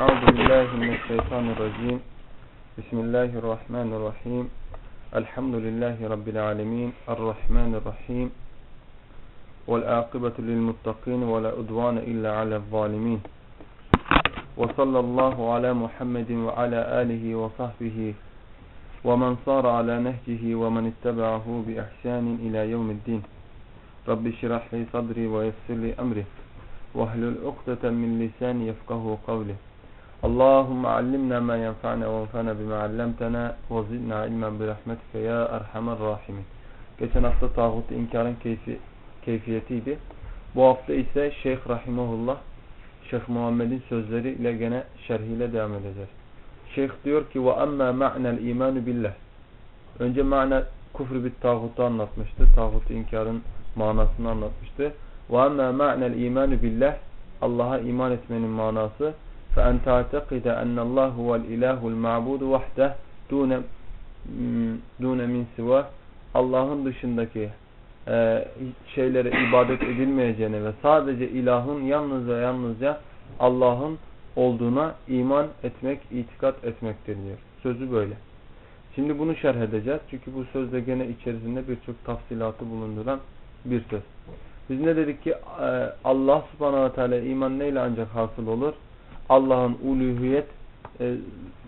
أعوذ بالله من الشيطان الرجيم. بسم الله الرحمن الرحيم. الحمد لله رب العالمين. الرحمن الرحيم. والآقبة للمتقين ولا أدوان إلا على الظالمين. وصلى الله على محمد وعلى آله وصحبه ومن صار على نهجه ومن اتبعه بإحسان إلى يوم الدين. رب اشرح لي صدري ويسر لي أمري واحلل عقدة من لساني يفقه قولي. اللهم علمنا ما ينفعنا وانفعنا بما علمتنا وزدنا علما برحمتك ya erhamer rahimin. Geçen hafta tağutu inkarın keyfi, keyfiyetiydi. Bu hafta ise Şeyh Rahimahullah Şeyh Muhammed'in sözleriyle gene şerhiyle devam edeceğiz. Şeyh diyor ki ve emmâ ma'nel imanu billah. Önce ma'na kufr bit tağutu anlatmıştı. Tağutu inkarın manasını anlatmıştı. Ve emmâ ma'nel imanu billah. Allah'a iman etmenin manası فأن تعتقد أن الله هو الإله المعبود وحده دون دون min siva Allah'ın dışındaki e, şeylere ibadet edilmeyeceğine ve sadece ilahın yalnız ve yalnızca Allah'ın olduğuna iman etmek, itikat etmektir diyor. Sözü böyle. Şimdi bunu şerh edeceğiz. Çünkü bu sözde gene içerisinde birçok tafsilatı bulunduran bir söz. Biz ne dedik ki Allah subhanahu ve teala iman neyle ancak hasıl olur? Allah'ın uluhiyet e,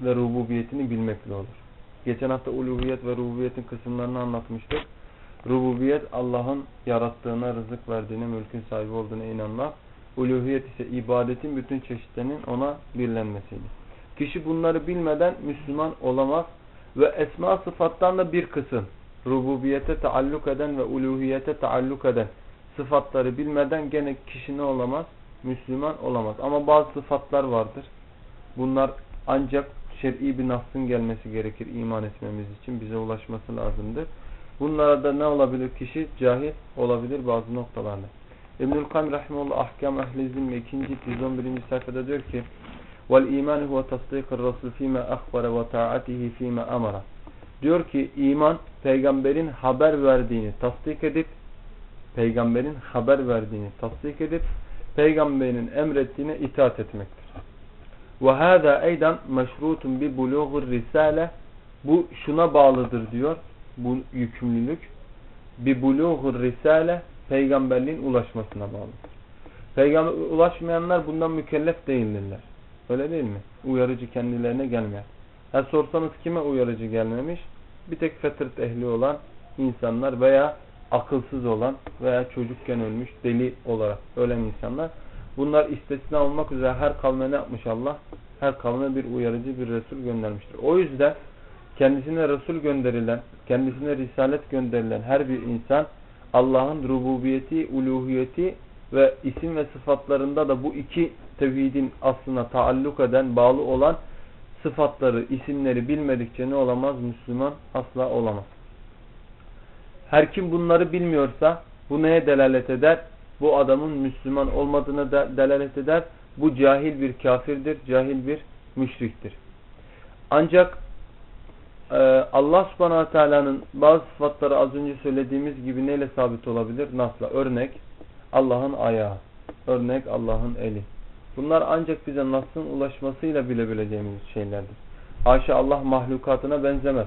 ve rububiyetini bilmekle olur. Geçen hafta uluhiyet ve rububiyetin kısımlarını anlatmıştık. Rububiyet Allah'ın yarattığına, rızık verdiğine, mülkün sahibi olduğuna inanmak. Uluhiyet ise ibadetin bütün çeşitlerinin ona birlenmesiydi. Kişi bunları bilmeden Müslüman olamaz ve esma sıfattan da bir kısım rububiyete taalluk eden ve uluhiyete taalluk eden sıfatları bilmeden gene kişi ne olamaz? Müslüman olamaz. Ama bazı sıfatlar vardır. Bunlar ancak şer'i bir nasın gelmesi gerekir iman etmemiz için. Bize ulaşması lazımdır. Bunlara da ne olabilir kişi? Cahil olabilir bazı noktalarda. İbnül Kayyum Rahimullah Ahkam Ehli Zilme 2. 111. sayfada diyor ki Vel iman huve tasdikir Resul fîme akhbara ve ta'atihi fîme amara. Diyor ki iman peygamberin haber verdiğini tasdik edip peygamberin haber verdiğini tasdik edip peygamberin emrettiğine itaat etmektir. Ve hâzâ eydan meşrutun bi buluğur risale bu şuna bağlıdır diyor bu yükümlülük bi buluğur risale peygamberliğin ulaşmasına bağlıdır. Peygamber ulaşmayanlar bundan mükellef değildirler. Öyle değil mi? Uyarıcı kendilerine gelmeyen. Ha sorsanız kime uyarıcı gelmemiş? Bir tek fetret ehli olan insanlar veya akılsız olan veya çocukken ölmüş deli olarak ölen insanlar. Bunlar istisna olmak üzere her kavme ne yapmış Allah? Her kavme bir uyarıcı bir Resul göndermiştir. O yüzden kendisine Resul gönderilen, kendisine Risalet gönderilen her bir insan Allah'ın rububiyeti, uluhiyeti ve isim ve sıfatlarında da bu iki tevhidin aslına taalluk eden, bağlı olan sıfatları, isimleri bilmedikçe ne olamaz? Müslüman asla olamaz. Her kim bunları bilmiyorsa bu neye delalet eder? Bu adamın Müslüman olmadığına da delalet eder. Bu cahil bir kafirdir, cahil bir müşriktir. Ancak e, Allah subhanahu teala'nın bazı sıfatları az önce söylediğimiz gibi neyle sabit olabilir? Nasla. Örnek Allah'ın ayağı. Örnek Allah'ın eli. Bunlar ancak bize Nas'ın ulaşmasıyla bilebileceğimiz şeylerdir. Haşa Allah mahlukatına benzemez.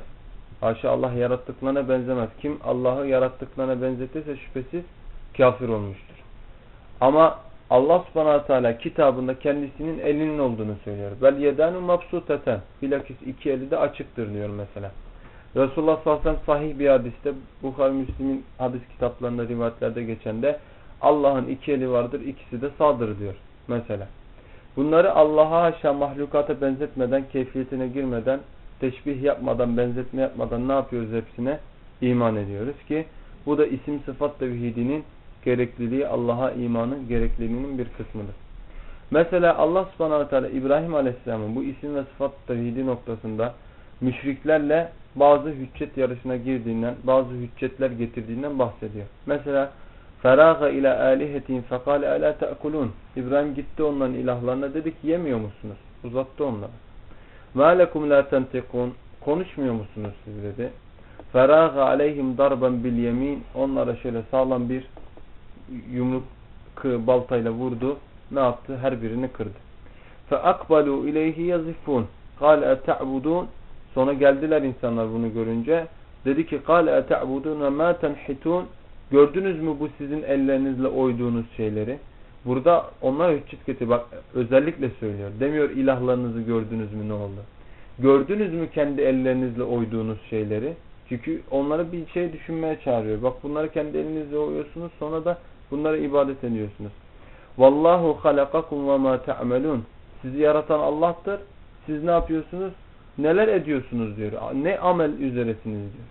Haşa Allah yarattıklarına benzemez. Kim Allah'ı yarattıklarına benzetirse şüphesiz kafir olmuştur. Ama Allah subhanahu teala kitabında kendisinin elinin olduğunu söylüyor. Bel yedanu mabsuteten. Bilakis iki eli de açıktır diyor mesela. Resulullah sallallahu aleyhi ve sellem sahih bir hadiste Bukhari Müslim'in hadis kitaplarında rivayetlerde geçen de Allah'ın iki eli vardır ikisi de sağdır diyor mesela. Bunları Allah'a haşa mahlukata benzetmeden, keyfiyetine girmeden teşbih yapmadan, benzetme yapmadan ne yapıyoruz hepsine? İman ediyoruz ki bu da isim sıfat tevhidinin gerekliliği, Allah'a imanın gerekliliğinin bir kısmıdır. Mesela Allah subhanahu teala İbrahim aleyhisselamın bu isim ve sıfat tevhidi noktasında müşriklerle bazı hüccet yarışına girdiğinden, bazı hüccetler getirdiğinden bahsediyor. Mesela Feraga ila alihetin fekale ala ta'kulun. İbrahim gitti onların ilahlarına dedi ki yemiyor musunuz? Uzattı onlara. مَا لَكُمْ لَا تَنْتِقُونَ Konuşmuyor musunuz siz dedi. فَرَاغَ عَلَيْهِمْ darban bil yemin Onlara şöyle sağlam bir yumruk baltayla vurdu. Ne yaptı? Her birini kırdı. فَاَقْبَلُوا اِلَيْهِ يَزِفُونَ قَالَ اَتَعْبُدُونَ Sonra geldiler insanlar bunu görünce. Dedi ki قَالَ اَتَعْبُدُونَ مَا تَنْحِتُونَ Gördünüz mü bu sizin ellerinizle oyduğunuz şeyleri? Burada onlar hüccet getiriyor. Bak özellikle söylüyor. Demiyor ilahlarınızı gördünüz mü ne oldu? Gördünüz mü kendi ellerinizle oyduğunuz şeyleri? Çünkü onları bir şey düşünmeye çağırıyor. Bak bunları kendi elinizle oyuyorsunuz sonra da bunlara ibadet ediyorsunuz. Vallahu halakakum ve ma ta'melun. Sizi yaratan Allah'tır. Siz ne yapıyorsunuz? Neler ediyorsunuz diyor. Ne amel üzeresiniz diyor.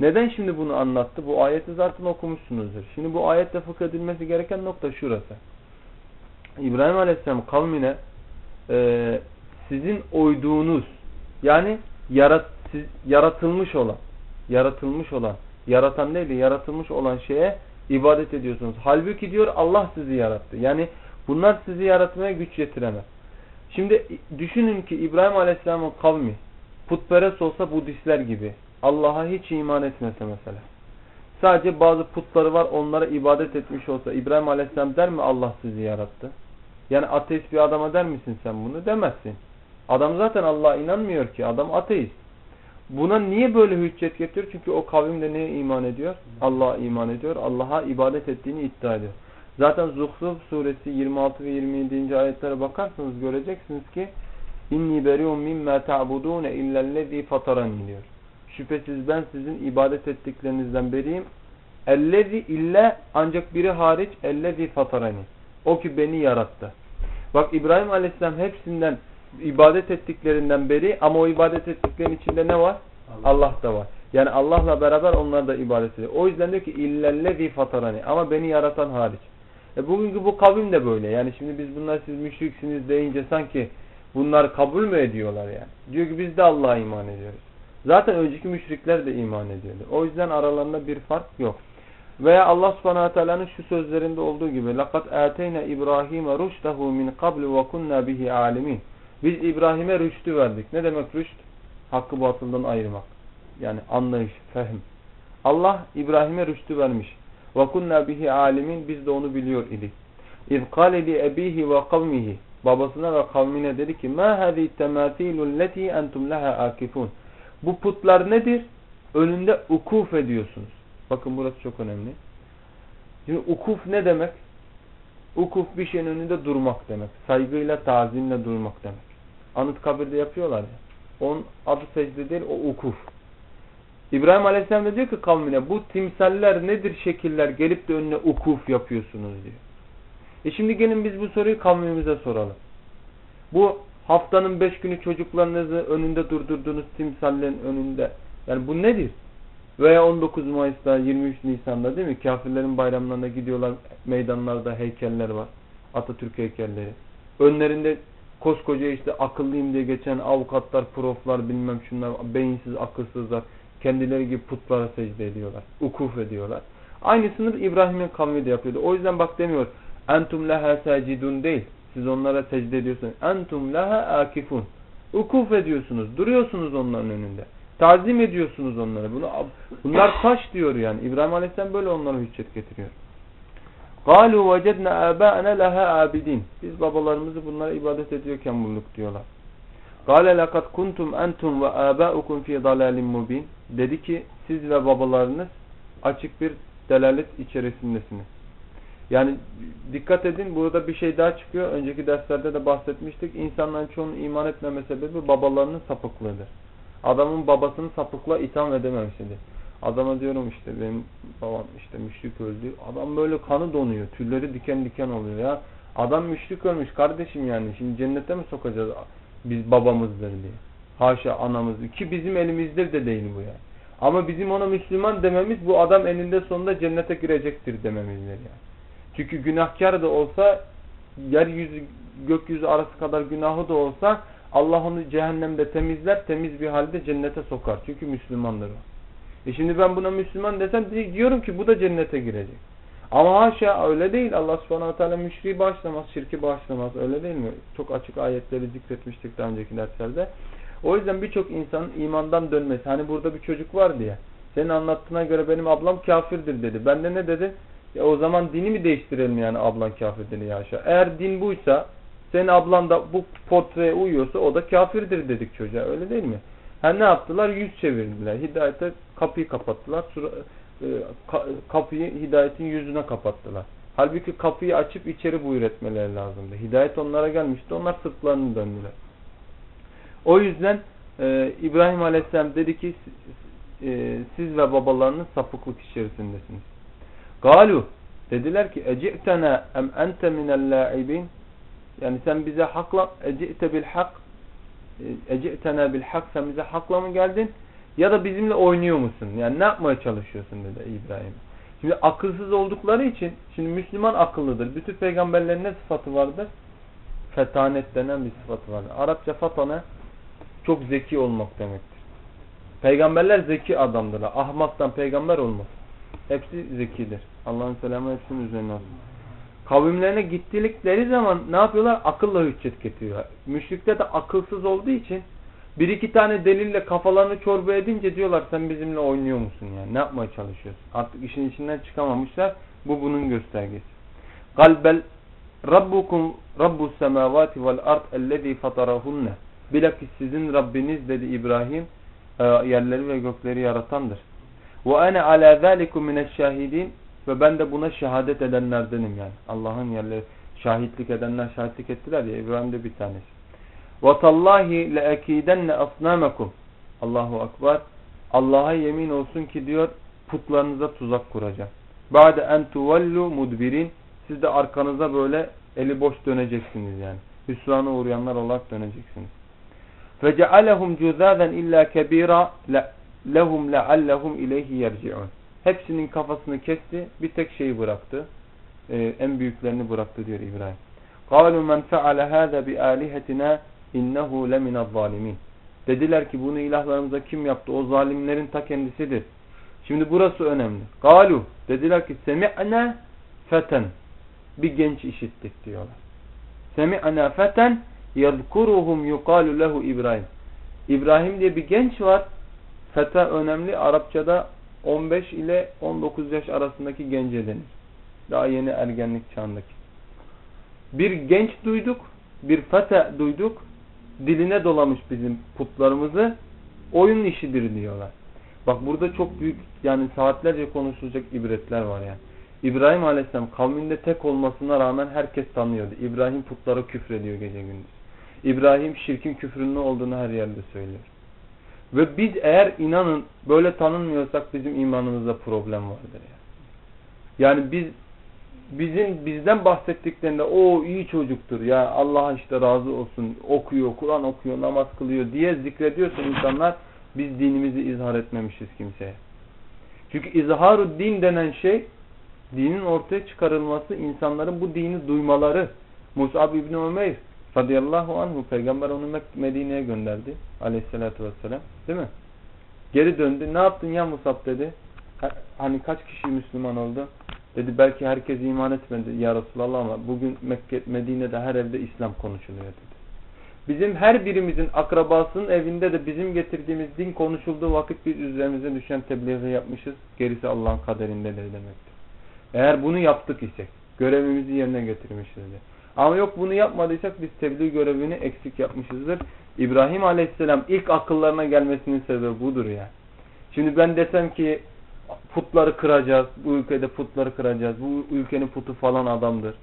Neden şimdi bunu anlattı? Bu ayeti zaten okumuşsunuzdur. Şimdi bu ayette fıkh edilmesi gereken nokta şurası. İbrahim Aleyhisselam kavmine e, sizin oyduğunuz yani yarat, siz, yaratılmış olan yaratılmış olan yaratan değil yaratılmış olan şeye ibadet ediyorsunuz. Halbuki diyor Allah sizi yarattı. Yani bunlar sizi yaratmaya güç yetiremez. Şimdi düşünün ki İbrahim Aleyhisselam'ın kavmi putperest olsa Budistler gibi Allah'a hiç iman etmese mesela. Sadece bazı putları var onlara ibadet etmiş olsa İbrahim Aleyhisselam der mi Allah sizi yarattı? Yani ateist bir adama der misin sen bunu? Demezsin. Adam zaten Allah'a inanmıyor ki. Adam ateist. Buna niye böyle hüccet getiriyor? Çünkü o kavim de neye iman ediyor? Allah'a iman ediyor. Allah'a ibadet ettiğini iddia ediyor. Zaten Zuhruf suresi 26 ve 27. ayetlere bakarsanız göreceksiniz ki İnni beriun mimma ta'budun illellezî fatarani diyor. Şüphesiz ben sizin ibadet ettiklerinizden beriyim. Ellezi illa ancak biri hariç ellezi fatarani. O ki beni yarattı. Bak İbrahim Aleyhisselam hepsinden ibadet ettiklerinden beri ama o ibadet ettiklerin içinde ne var? Allah, Allah da var. Yani Allah'la beraber onlar da ibadet ediyor. O yüzden diyor ki illellezi fatarani ama beni yaratan hariç. E bugünkü bu kavim de böyle. Yani şimdi biz bunlar siz müşriksiniz deyince sanki bunlar kabul mü ediyorlar yani? Diyor ki biz de Allah'a iman ediyoruz. Zaten önceki müşrikler de iman ediyordu. O yüzden aralarında bir fark yok. Veya Allah subhanahu teala'nın şu sözlerinde olduğu gibi لَقَدْ اَتَيْنَا اِبْرَاهِيمَ رُشْدَهُ مِنْ قَبْلِ وَكُنَّا بِهِ عَالِمِينَ Biz İbrahim'e rüştü verdik. Ne demek rüşt? Hakkı batıldan ayırmak. Yani anlayış, fehim. Allah İbrahim'e rüştü vermiş. وَكُنَّا بِهِ عَالِمِينَ Biz de onu biliyor idik. اِذْ قَالَ لِأَب۪يهِ وَقَوْمِهِ Babasına ve kavmine dedi ki مَا هَذِي التَّمَاثِيلُ الَّتِي أَنْتُمْ لَهَا آكِفُونَ Bu putlar nedir? Önünde ukuf ediyorsunuz. Bakın burası çok önemli. Şimdi ukuf ne demek? Ukuf bir şeyin önünde durmak demek. Saygıyla, tazimle durmak demek. Anıt kabirde yapıyorlar ya. Onun adı secde değil, o ukuf. İbrahim Aleyhisselam da diyor ki kavmine bu timsaller nedir şekiller gelip de önüne ukuf yapıyorsunuz diyor. E şimdi gelin biz bu soruyu kavmimize soralım. Bu haftanın beş günü çocuklarınızı önünde durdurduğunuz timsallerin önünde. Yani bu nedir? Veya 19 Mayıs'ta 23 Nisan'da değil mi? Kafirlerin bayramlarına gidiyorlar. Meydanlarda heykeller var. Atatürk heykelleri. Önlerinde koskoca işte akıllıyım diye geçen avukatlar, proflar bilmem şunlar beyinsiz, akılsızlar. Kendileri gibi putlara secde ediyorlar. Ukuf ediyorlar. Aynısını İbrahim'in kavmi de yapıyordu. O yüzden bak demiyor. Entum leha sacidun değil. Siz onlara secde ediyorsunuz. Entum leha akifun. Ukuf ediyorsunuz. Duruyorsunuz onların önünde. Tazim ediyorsunuz onları. Bunu, bunlar taş diyor yani. İbrahim Aleyhisselam böyle onlara hüccet getiriyor. قَالُوا وَجَدْنَا آبَاءَنَا لَهَا عَابِدِينَ Biz babalarımızı bunlara ibadet ediyorken bulduk diyorlar. قَالَ لَقَدْ كُنْتُمْ أَنْتُمْ وَآبَاؤُكُمْ فِي ضَلَالٍ مُبِينَ Dedi ki siz ve babalarınız açık bir delalet içerisindesiniz. Yani dikkat edin burada bir şey daha çıkıyor. Önceki derslerde de bahsetmiştik. İnsanların çoğunun iman etmeme sebebi babalarının sapıklığıdır. Adamın babasını sapıkla itham edememesidir. Adama diyorum işte benim babam işte müşrik öldü. Adam böyle kanı donuyor. Tülleri diken diken oluyor ya. Adam müşrik ölmüş kardeşim yani. Şimdi cennete mi sokacağız biz babamızdır diye. Haşa anamız. Ki bizim elimizdir de değil bu yani. Ama bizim ona Müslüman dememiz bu adam eninde sonunda cennete girecektir dememizdir yani. Çünkü günahkar da olsa yeryüzü gökyüzü arası kadar günahı da olsa Allah onu cehennemde temizler, temiz bir halde cennete sokar. Çünkü Müslümandır o. E şimdi ben buna Müslüman desem diyorum ki bu da cennete girecek. Ama haşa öyle değil. Allah subhanahu teala müşriği bağışlamaz, şirki bağışlamaz. Öyle değil mi? Çok açık ayetleri zikretmiştik daha önceki derslerde. O yüzden birçok insanın imandan dönmesi. Hani burada bir çocuk var diye. Senin anlattığına göre benim ablam kafirdir dedi. Ben de ne dedi? Ya o zaman dini mi değiştirelim yani ablan kafir dedi ya aşağı. Eğer din buysa Senin ablan da bu portreye uyuyorsa o da kafirdir dedik çocuğa. Öyle değil mi? Ha ne yaptılar? Yüz çevirdiler. Hidayete kapıyı kapattılar. E, kapıyı hidayetin yüzüne kapattılar. Halbuki kapıyı açıp içeri buyur etmeleri lazımdı. Hidayet onlara gelmişti. Onlar sırtlarını döndüler. O yüzden e, İbrahim Aleyhisselam dedi ki e, siz ve babalarınız sapıklık içerisindesiniz. Galu dediler ki eci'tena em ente minel la'ibin yani sen bize hakla eci'te bil hak e, eci'tena bil hak sen bize hakla mı geldin ya da bizimle oynuyor musun? Yani ne yapmaya çalışıyorsun dedi İbrahim. Şimdi akılsız oldukları için şimdi Müslüman akıllıdır. Bütün peygamberlerin ne sıfatı vardır? Fetanet denen bir sıfatı vardır. Arapça fatane çok zeki olmak demektir. Peygamberler zeki adamdırlar. Ahmaktan peygamber olmaz. Hepsi zekidir. Allah'ın selamı hepsinin üzerine olsun. Kavimlerine gittikleri zaman ne yapıyorlar? Akılla hüccet getiriyorlar. Müşrikler de akılsız olduğu için bir iki tane delille kafalarını çorba edince diyorlar sen bizimle oynuyor musun yani? Ne yapmaya çalışıyorsun? Artık işin içinden çıkamamışlar. Bu bunun göstergesi. Kalbel Rabbukum Rabbus semavati vel ard ellezî fatarahunne. Bilakis sizin Rabbiniz dedi İbrahim e, yerleri ve gökleri yaratandır. Ve ene ala zâlikum mineşşâhidîn ve ben de buna şehadet edenlerdenim yani. Allah'ın yerleri şahitlik edenler şahitlik ettiler ya İbrahim de bir tanesi. وَتَاللّٰهِ لَاَك۪يدَنَّ أَصْنَامَكُمْ Allahu Akbar. Allah'a yemin olsun ki diyor putlarınıza tuzak kuracağım. Ba'de en tuvallu mudbirin. Siz de arkanıza böyle eli boş döneceksiniz yani. Hüsrana uğrayanlar olarak döneceksiniz. فَجَعَلَهُمْ جُذَاذًا اِلَّا كَب۪يرًا لَهُمْ لَعَلَّهُمْ اِلَيْهِ يَرْجِعُونَ Hepsinin kafasını kesti. Bir tek şeyi bıraktı. Ee, en büyüklerini bıraktı diyor İbrahim. قَالُوا مَنْ فَعَلَ هَذَا بِآلِهَتِنَا innehu leminez zalimin. Dediler ki bunu ilahlarımıza kim yaptı? O zalimlerin ta kendisidir. Şimdi burası önemli. Galu dediler ki semi'na feten bir genç işittik diyorlar. Semi'na feten yezkuruhum yukalu lehu İbrahim. İbrahim diye bir genç var. Feta önemli. Arapçada 15 ile 19 yaş arasındaki gence denir. Daha yeni ergenlik çağındaki. Bir genç duyduk. Bir fete duyduk diline dolamış bizim putlarımızı oyun işidir diyorlar. Bak burada çok büyük yani saatlerce konuşulacak ibretler var yani. İbrahim Aleyhisselam kavminde tek olmasına rağmen herkes tanıyordu. İbrahim putlara küfrediyor gece gündüz. İbrahim şirkin küfrünün olduğunu her yerde söylüyor. Ve biz eğer inanın böyle tanınmıyorsak bizim imanımızda problem vardır. Yani, yani biz bizim bizden bahsettiklerinde o iyi çocuktur ya Allah işte razı olsun okuyor Kur'an okuyor namaz kılıyor diye zikrediyorsa insanlar biz dinimizi izhar etmemişiz kimseye. Çünkü izharu din denen şey dinin ortaya çıkarılması insanların bu dini duymaları. Musab İbni Ömeyr radıyallahu anhu peygamber onu Medine'ye gönderdi aleyhissalatü vesselam değil mi? Geri döndü ne yaptın ya Musab dedi. Hani kaç kişi Müslüman oldu? Dedi belki herkes iman etmedi ya Resulallah ama bugün Mekke, Medine'de her evde İslam konuşuluyor dedi. Bizim her birimizin akrabasının evinde de bizim getirdiğimiz din konuşulduğu vakit biz üzerimize düşen tebliği yapmışız. Gerisi Allah'ın kaderindedir demektir. Eğer bunu yaptık isek, görevimizi yerine getirmişizdir. Ama yok bunu yapmadıysak biz tebliğ görevini eksik yapmışızdır. İbrahim Aleyhisselam ilk akıllarına gelmesinin sebebi budur ya. Şimdi ben desem ki putları kıracağız. Bu ülkede putları kıracağız. Bu ülkenin putu falan adamdır.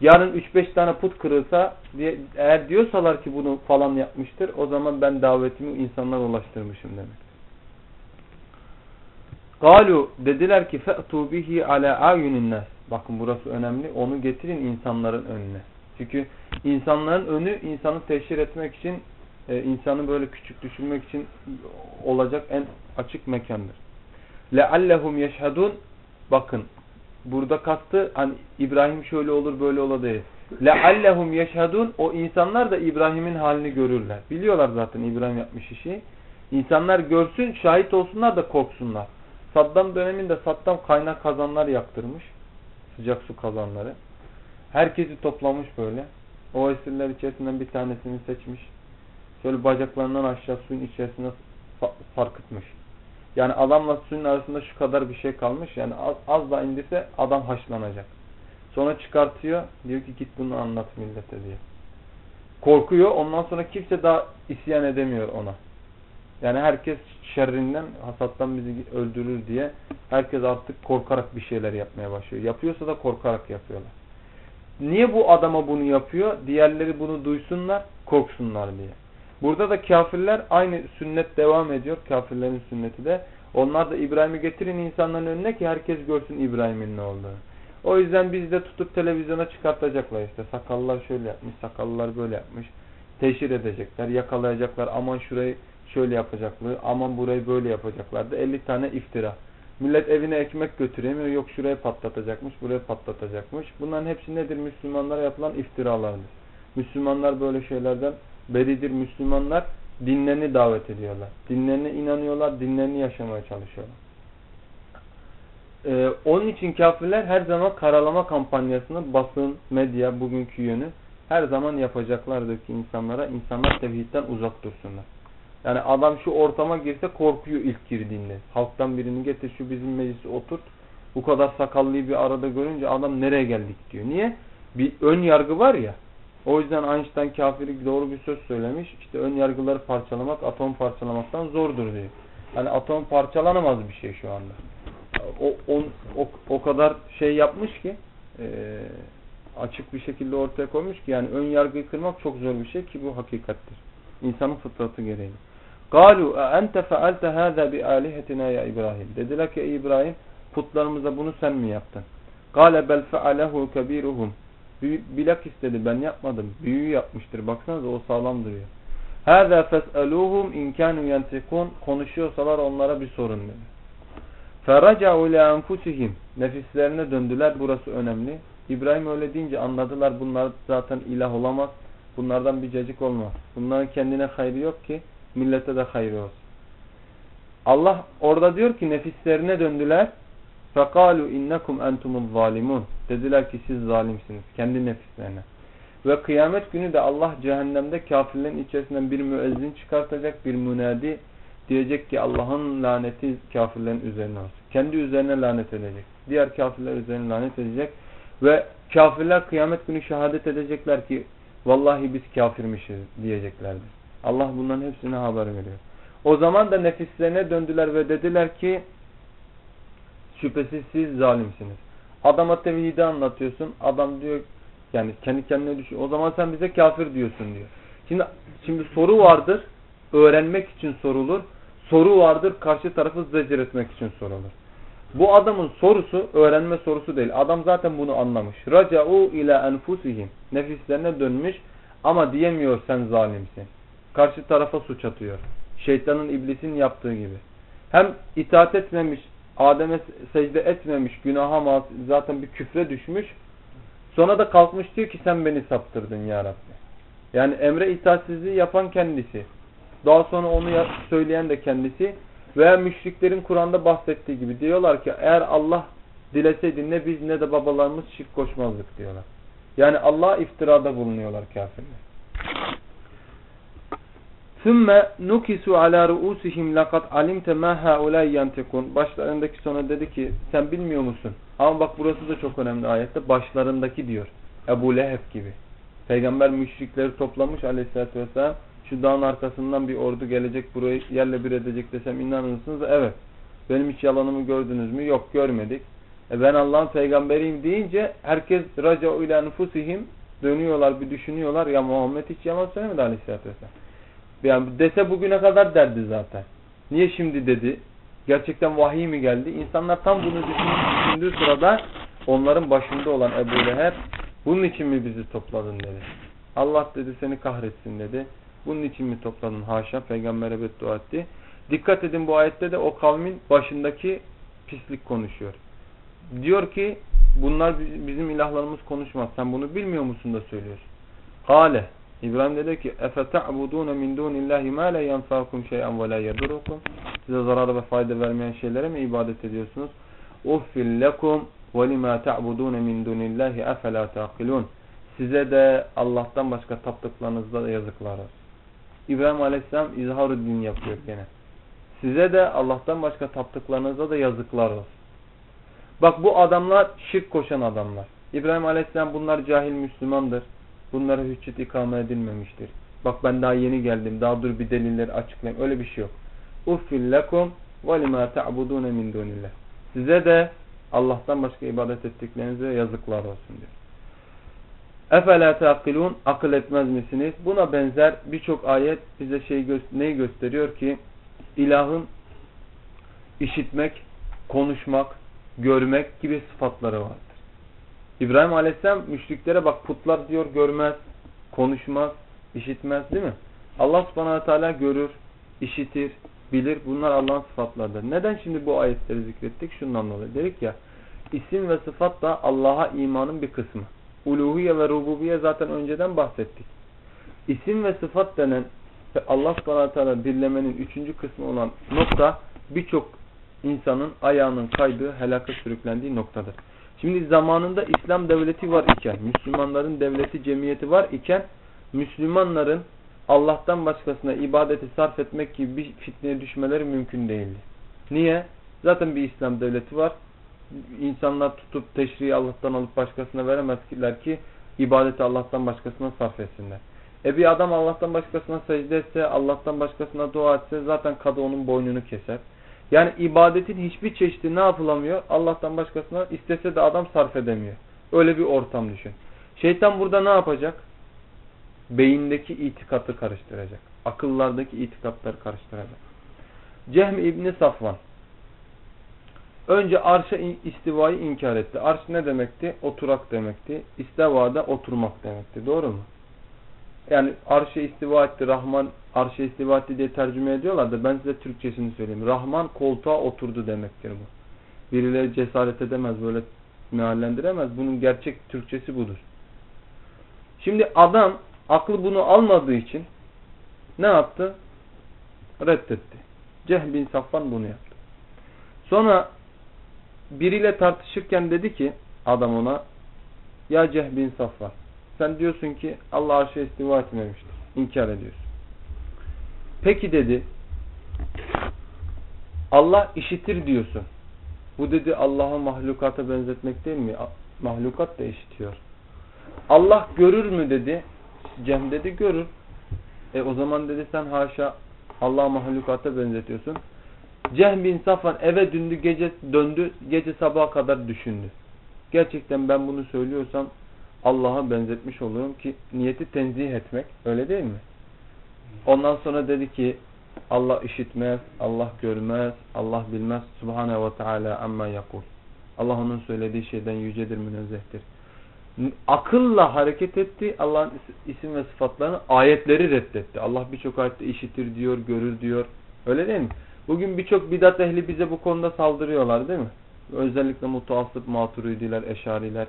Yarın 3-5 tane put kırılsa diye, eğer diyorsalar ki bunu falan yapmıştır o zaman ben davetimi insanlara ulaştırmışım demek. Galu dediler ki fe'tu bihi ala ayunin nas. Bakın burası önemli. Onu getirin insanların önüne. Çünkü insanların önü insanı teşhir etmek için, e, insanı böyle küçük düşünmek için olacak en açık mekandır. لَعَلَّهُمْ يَشْهَدُونَ Bakın burada kastı hani İbrahim şöyle olur böyle olur değil. لَعَلَّهُمْ يَشْهَدُونَ O insanlar da İbrahim'in halini görürler. Biliyorlar zaten İbrahim yapmış işi. İnsanlar görsün, şahit olsunlar da korksunlar. Saddam döneminde Saddam kaynak kazanlar yaktırmış. Sıcak su kazanları. Herkesi toplamış böyle. O esirler içerisinden bir tanesini seçmiş. Şöyle bacaklarından aşağı suyun içerisine sarkıtmış. Yani adamla suyun arasında şu kadar bir şey kalmış. Yani az, az da indirse adam haşlanacak. Sonra çıkartıyor. Diyor ki git bunu anlat millete diyor. Korkuyor. Ondan sonra kimse daha isyan edemiyor ona. Yani herkes şerrinden, hasattan bizi öldürür diye herkes artık korkarak bir şeyler yapmaya başlıyor. Yapıyorsa da korkarak yapıyorlar. Niye bu adama bunu yapıyor? Diğerleri bunu duysunlar, korksunlar diye. Burada da kafirler aynı sünnet devam ediyor. Kafirlerin sünneti de. Onlar da İbrahim'i getirin insanların önüne ki herkes görsün İbrahim'in ne olduğunu. O yüzden biz de tutup televizyona çıkartacaklar işte. Sakallar şöyle yapmış, sakallar böyle yapmış. Teşhir edecekler, yakalayacaklar. Aman şurayı şöyle yapacaklar, aman burayı böyle yapacaklardı. 50 tane iftira. Millet evine ekmek götüremiyor. Yok şurayı patlatacakmış, burayı patlatacakmış. Bunların hepsi nedir? Müslümanlara yapılan iftiralardır. Müslümanlar böyle şeylerden beridir. Müslümanlar dinlerini davet ediyorlar. Dinlerine inanıyorlar, dinlerini yaşamaya çalışıyorlar. Ee, onun için kafirler her zaman karalama kampanyasını basın, medya, bugünkü yönü her zaman yapacaklardır ki insanlara, insanlar tevhidden uzak dursunlar. Yani adam şu ortama girse korkuyor ilk girdiğinde. Halktan birini getir şu bizim meclise oturt. Bu kadar sakallıyı bir arada görünce adam nereye geldik diyor. Niye? Bir ön yargı var ya. O yüzden Einstein kafiri doğru bir söz söylemiş. İşte ön yargıları parçalamak atom parçalamaktan zordur diyor. Yani atom parçalanamaz bir şey şu anda. O, o, o, o kadar şey yapmış ki e, açık bir şekilde ortaya koymuş ki yani ön yargıyı kırmak çok zor bir şey ki bu hakikattir. İnsanın fıtratı gereği. Galu e ente fealte hâzâ bi âlihetina ya İbrahim. Dediler ki İbrahim putlarımıza bunu sen mi yaptın? Gale bel fealehu kebiruhum. Bilak istedi ben yapmadım. Büyü yapmıştır. Baksanıza o sağlam duruyor. Hâzâ fes'elûhum inkânu yentikûn. Konuşuyorsalar onlara bir sorun dedi. Feracav ile enfusihim. Nefislerine döndüler. Burası önemli. İbrahim öyle deyince anladılar. Bunlar zaten ilah olamaz. Bunlardan bir cacık olmaz. Bunların kendine hayrı yok ki. millete de hayrı olsun. Allah orada diyor ki nefislerine döndüler. فَقَالُوا اِنَّكُمْ اَنْتُمُ الظَّالِمُونَ Dediler ki siz zalimsiniz. Kendi nefislerine. Ve kıyamet günü de Allah cehennemde kafirlerin içerisinden bir müezzin çıkartacak, bir münadi diyecek ki Allah'ın laneti kafirlerin üzerine olsun. Kendi üzerine lanet edecek. Diğer kafirler üzerine lanet edecek. Ve kafirler kıyamet günü şehadet edecekler ki vallahi biz kafirmişiz diyeceklerdir. Allah bunların hepsine haber veriyor. O zaman da nefislerine döndüler ve dediler ki şüphesiz siz zalimsiniz. Adama tevhidi anlatıyorsun. Adam diyor yani kendi kendine düşüyor. O zaman sen bize kafir diyorsun diyor. Şimdi şimdi soru vardır. Öğrenmek için sorulur. Soru vardır. Karşı tarafı zecir etmek için sorulur. Bu adamın sorusu öğrenme sorusu değil. Adam zaten bunu anlamış. Raca'u ila enfusihim. Nefislerine dönmüş ama diyemiyor sen zalimsin. Karşı tarafa suç atıyor. Şeytanın iblisin yaptığı gibi. Hem itaat etmemiş, Adem'e secde etmemiş, günaha zaten bir küfre düşmüş. Sonra da kalkmış diyor ki sen beni saptırdın ya Rabbi. Yani emre itaatsizliği yapan kendisi. Daha sonra onu söyleyen de kendisi. Veya müşriklerin Kur'an'da bahsettiği gibi diyorlar ki eğer Allah dileseydi ne biz ne de babalarımız şirk koşmazdık diyorlar. Yani Allah iftirada bulunuyorlar kafirler. ثُمَّ نُكِسُوا عَلَى رُؤُسِهِمْ لَقَدْ عَلِمْتَ مَا هَؤُلَاءِ يَنْتِقُونَ Başlarındaki sonra dedi ki sen bilmiyor musun? Ama bak burası da çok önemli ayette. Başlarındaki diyor. Ebu Leheb gibi. Peygamber müşrikleri toplamış aleyhissalatü vesselam. Şu dağın arkasından bir ordu gelecek burayı yerle bir edecek desem inanır mısınız? Evet. Benim hiç yalanımı gördünüz mü? Yok görmedik. E ben Allah'ın peygamberiyim deyince herkes raca ile nüfusihim dönüyorlar bir düşünüyorlar. Ya Muhammed hiç yalan söylemedi aleyhissalatü vesselam. Yani dese bugüne kadar derdi zaten. Niye şimdi dedi? Gerçekten vahiy mi geldi? İnsanlar tam bunu düşündüğü sırada onların başında olan Ebu Leheb bunun için mi bizi topladın dedi. Allah dedi seni kahretsin dedi. Bunun için mi topladın? Haşa peygambere beddua etti. Dikkat edin bu ayette de o kavmin başındaki pislik konuşuyor. Diyor ki bunlar bizim ilahlarımız konuşmaz. Sen bunu bilmiyor musun da söylüyorsun. Kale İbrahim dedi ki اَفَتَعْبُدُونَ مِنْ دُونِ اللّٰهِ مَا لَا يَنْفَاكُمْ شَيْئًا وَلَا يَدُرُكُمْ Size zarar ve fayda vermeyen şeylere mi ibadet ediyorsunuz? اُفِّلْ لَكُمْ وَلِمَا تَعْبُدُونَ مِنْ دُونِ اللّٰهِ اَفَلَا تَعْقِلُونَ Size de Allah'tan başka taptıklarınızda da yazıklar olsun. İbrahim Aleyhisselam izhar din yapıyor gene. Size de Allah'tan başka taptıklarınızda da yazıklar olsun. Bak bu adamlar şirk koşan adamlar. İbrahim Aleyhisselam bunlar cahil Müslümandır. Bunlara hüccet ikame edilmemiştir. Bak ben daha yeni geldim. Daha dur bir delilleri açıklayayım. Öyle bir şey yok. Uffil lekum ve lima ta'budune min dunillah. Size de Allah'tan başka ibadet ettiklerinize yazıklar olsun diyor. Efela taqilun akıl etmez misiniz? Buna benzer birçok ayet bize şey gö neyi gösteriyor ki ilahın işitmek, konuşmak, görmek gibi sıfatları vardır. İbrahim Aleyhisselam müşriklere bak putlar diyor görmez, konuşmaz, işitmez değil mi? Allah subhanahu teala görür, işitir, bilir. Bunlar Allah'ın sıfatlarıdır. Neden şimdi bu ayetleri zikrettik? Şundan dolayı. Dedik ya isim ve sıfat da Allah'a imanın bir kısmı. Uluhiye ve rububiye zaten önceden bahsettik. İsim ve sıfat denen Allah subhanahu teala birlemenin üçüncü kısmı olan nokta birçok insanın ayağının kaydığı, helaka sürüklendiği noktadır. Şimdi zamanında İslam devleti var iken, Müslümanların devleti, cemiyeti var iken, Müslümanların Allah'tan başkasına ibadeti sarf etmek gibi bir fitneye düşmeleri mümkün değildi. Niye? Zaten bir İslam devleti var. İnsanlar tutup teşriği Allah'tan alıp başkasına veremezler ki ibadeti Allah'tan başkasına sarf etsinler. E bir adam Allah'tan başkasına secde etse, Allah'tan başkasına dua etse zaten kadı onun boynunu keser. Yani ibadetin hiçbir çeşidi ne yapılamıyor? Allah'tan başkasına istese de adam sarf edemiyor. Öyle bir ortam düşün. Şeytan burada ne yapacak? Beyindeki itikatı karıştıracak. Akıllardaki itikatları karıştıracak. Cehm İbni Safvan Önce arşa istivayı inkar etti. Arş ne demekti? Oturak demekti. İstivada oturmak demekti. Doğru mu? Yani arşa istiva etti, Rahman arşa istiva etti diye tercüme ediyorlar da ben size Türkçesini söyleyeyim. Rahman koltuğa oturdu demektir bu. Birileri cesaret edemez, böyle meallendiremez. Bunun gerçek Türkçesi budur. Şimdi adam aklı bunu almadığı için ne yaptı? Reddetti. Ceh bin Safvan bunu yaptı. Sonra biriyle tartışırken dedi ki adam ona ya Ceh bin Safvan sen diyorsun ki Allah arşa istiva etmemiştir. İnkar ediyorsun. Peki dedi Allah işitir diyorsun. Bu dedi Allah'a mahlukata benzetmek değil mi? Mahlukat da işitiyor. Allah görür mü dedi. Cem dedi görür. E o zaman dedi sen haşa Allah'a mahlukata benzetiyorsun. Cehm bin Safan eve döndü gece döndü gece sabaha kadar düşündü. Gerçekten ben bunu söylüyorsam Allah'a benzetmiş oluyorum ki niyeti tenzih etmek öyle değil mi? Ondan sonra dedi ki Allah işitmez, Allah görmez, Allah bilmez. Subhane ve Teala amma yakul. Allah onun söylediği şeyden yücedir, münezzehtir. Akılla hareket etti. Allah'ın isim ve sıfatlarını ayetleri reddetti. Allah birçok ayette işitir diyor, görür diyor. Öyle değil mi? Bugün birçok bidat ehli bize bu konuda saldırıyorlar değil mi? Özellikle mutuasıp maturidiler, eşariler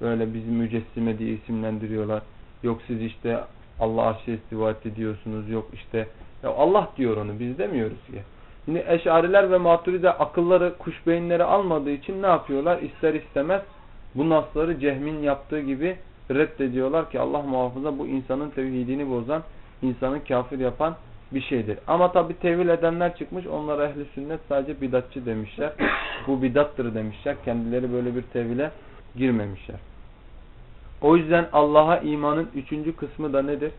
böyle bizi mücessime diye isimlendiriyorlar. Yok siz işte Allah arşı istiva etti diyorsunuz. Yok işte ya Allah diyor onu biz demiyoruz ki. Şimdi eşariler ve maturide akılları kuş beyinleri almadığı için ne yapıyorlar? İster istemez bu nasları cehmin yaptığı gibi reddediyorlar ki Allah muhafaza bu insanın tevhidini bozan, insanı kafir yapan bir şeydir. Ama tabi tevil edenler çıkmış onlara ehli sünnet sadece bidatçı demişler. bu bidattır demişler. Kendileri böyle bir tevile girmemişler. O yüzden Allah'a imanın üçüncü kısmı da nedir?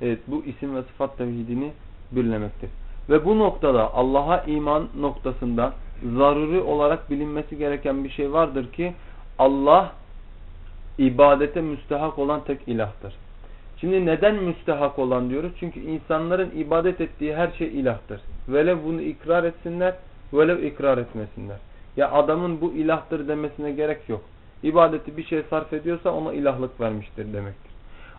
Evet bu isim ve sıfat tevhidini birlemektir. Ve bu noktada Allah'a iman noktasında zaruri olarak bilinmesi gereken bir şey vardır ki Allah ibadete müstehak olan tek ilahtır. Şimdi neden müstehak olan diyoruz? Çünkü insanların ibadet ettiği her şey ilahtır. Velev bunu ikrar etsinler, velev ikrar etmesinler. Ya adamın bu ilahtır demesine gerek yok ibadeti bir şey sarf ediyorsa ona ilahlık vermiştir demektir.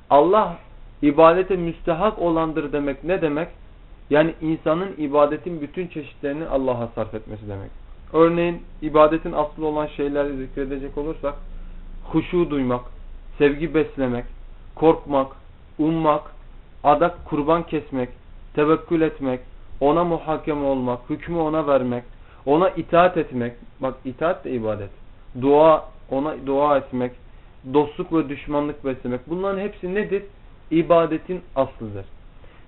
Allah ibadete müstehak olandır demek ne demek? Yani insanın ibadetin bütün çeşitlerini Allah'a sarf etmesi demek. Örneğin ibadetin aslı olan şeyleri zikredecek olursak huşu duymak, sevgi beslemek, korkmak, ummak, adak kurban kesmek, tevekkül etmek, ona muhakeme olmak, hükmü ona vermek, ona itaat etmek. Bak itaat de ibadet. Dua ona dua etmek, dostluk ve düşmanlık beslemek. Bunların hepsi nedir? İbadetin aslıdır.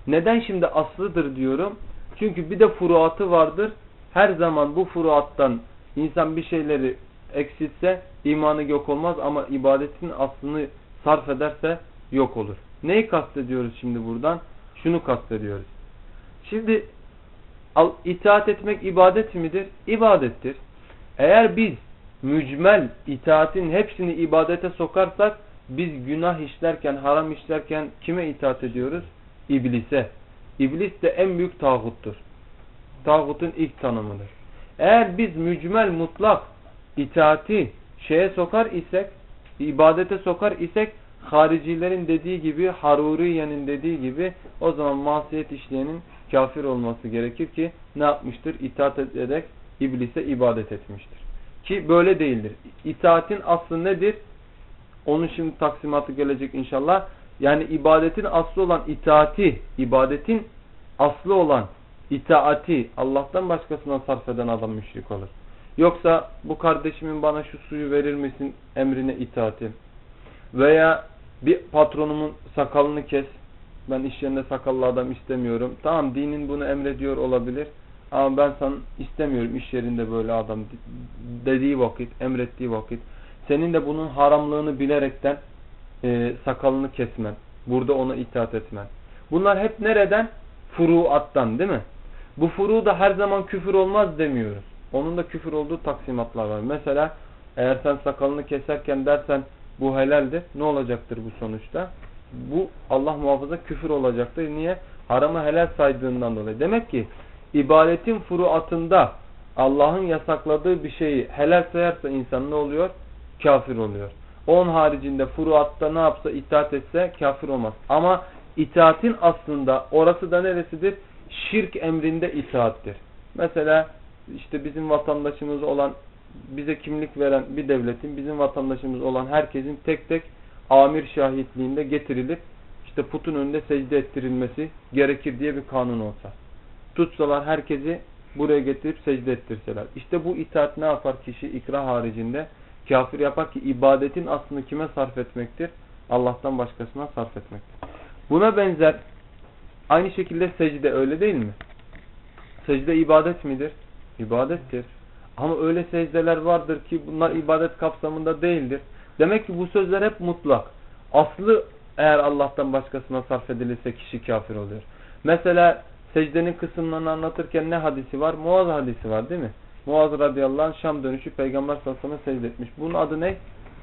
Neden şimdi aslıdır diyorum? Çünkü bir de furuatı vardır. Her zaman bu furuattan insan bir şeyleri eksiltse imanı yok olmaz ama ibadetin aslını sarf ederse yok olur. Neyi kastediyoruz şimdi buradan? Şunu kastediyoruz. Şimdi itaat etmek ibadet midir? İbadettir. Eğer biz mücmel itaatin hepsini ibadete sokarsak biz günah işlerken, haram işlerken kime itaat ediyoruz? İblise. İblis de en büyük tağuttur. Tağutun ilk tanımıdır. Eğer biz mücmel mutlak itaati şeye sokar isek, ibadete sokar isek haricilerin dediği gibi, Haruriye'nin dediği gibi o zaman masiyet işleyenin kafir olması gerekir ki ne yapmıştır? İtaat ederek iblise ibadet etmiştir. Ki böyle değildir. İtaatin aslı nedir? Onun şimdi taksimatı gelecek inşallah. Yani ibadetin aslı olan itaati, ibadetin aslı olan itaati Allah'tan başkasına sarf eden adam müşrik olur. Yoksa bu kardeşimin bana şu suyu verir misin emrine itaati. Veya bir patronumun sakalını kes. Ben iş yerinde sakallı adam istemiyorum. Tamam dinin bunu emrediyor olabilir. Ama ben sana istemiyorum iş yerinde böyle adam dediği vakit, emrettiği vakit. Senin de bunun haramlığını bilerekten e, sakalını kesmen. Burada ona itaat etmen. Bunlar hep nereden? Furuattan değil mi? Bu furu da her zaman küfür olmaz demiyoruz. Onun da küfür olduğu taksimatlar var. Mesela eğer sen sakalını keserken dersen bu helaldir. Ne olacaktır bu sonuçta? Bu Allah muhafaza küfür olacaktır. Niye? Haramı helal saydığından dolayı. Demek ki ibadetin furuatında Allah'ın yasakladığı bir şeyi helal sayarsa insan ne oluyor? Kafir oluyor. Onun haricinde furuatta ne yapsa itaat etse kafir olmaz. Ama itaatin aslında orası da neresidir? Şirk emrinde itaattir. Mesela işte bizim vatandaşımız olan bize kimlik veren bir devletin bizim vatandaşımız olan herkesin tek tek amir şahitliğinde getirilip işte putun önünde secde ettirilmesi gerekir diye bir kanun olsa. Tutsalar herkesi buraya getirip secde ettirseler. İşte bu itaat ne yapar kişi ikra haricinde? Kafir yapar ki ibadetin aslını kime sarf etmektir? Allah'tan başkasına sarf etmektir. Buna benzer aynı şekilde secde öyle değil mi? Secde ibadet midir? İbadettir. Ama öyle secdeler vardır ki bunlar ibadet kapsamında değildir. Demek ki bu sözler hep mutlak. Aslı eğer Allah'tan başkasına sarf edilirse kişi kafir oluyor. Mesela secdenin kısımlarını anlatırken ne hadisi var? Muaz hadisi var değil mi? Muaz radıyallahu anh Şam dönüşü Peygamber sallallahu aleyhi ve sellem secde etmiş. Bunun adı ne?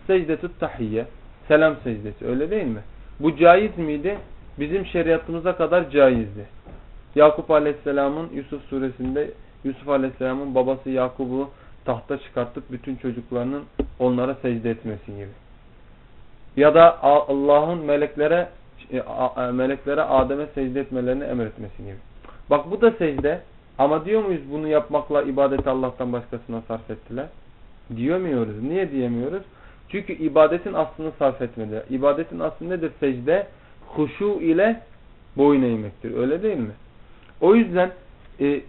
Secdetü tahiyye. Selam secdesi. Öyle değil mi? Bu caiz miydi? Bizim şeriatımıza kadar caizdi. Yakup aleyhisselamın Yusuf suresinde Yusuf Aleyhisselam'ın babası Yakub'u tahta çıkartıp bütün çocuklarının onlara secde etmesi gibi. Ya da Allah'ın meleklere e, meleklere Adem'e secde etmelerini emretmesi gibi. Bak bu da secde ama diyor muyuz bunu yapmakla ibadeti Allah'tan başkasına sarf ettiler? Diyemiyoruz. Niye diyemiyoruz? Çünkü ibadetin aslını sarf etmediler. İbadetin aslı nedir? Secde huşu ile boyun eğmektir. Öyle değil mi? O yüzden e,